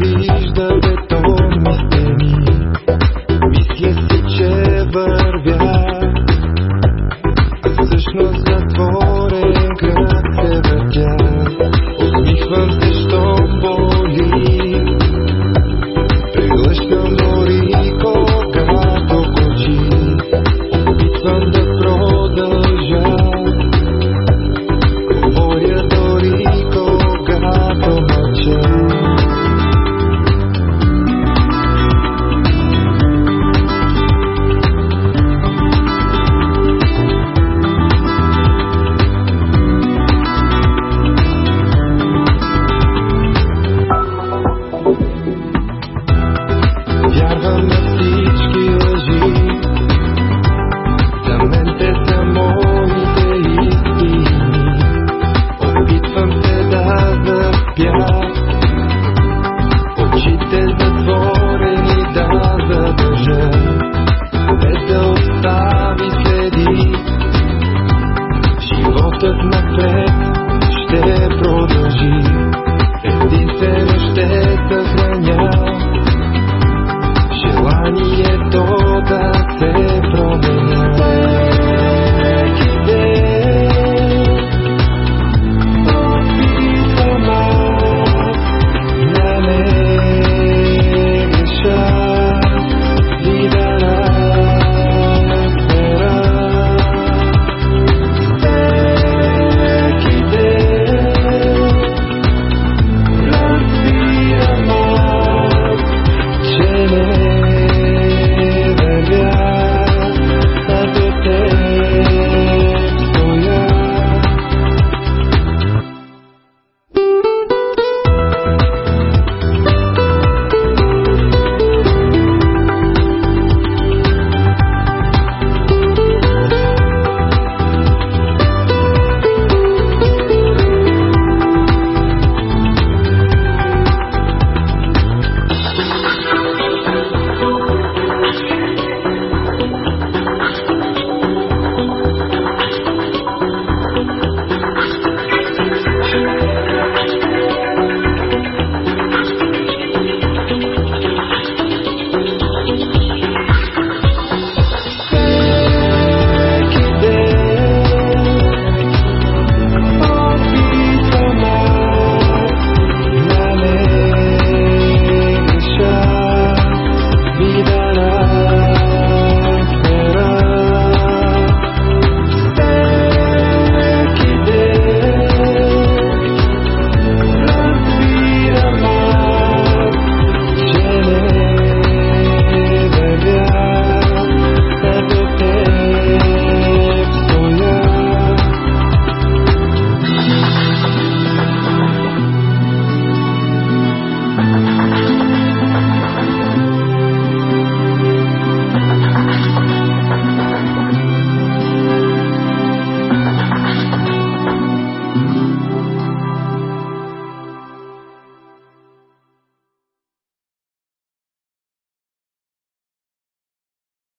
these the.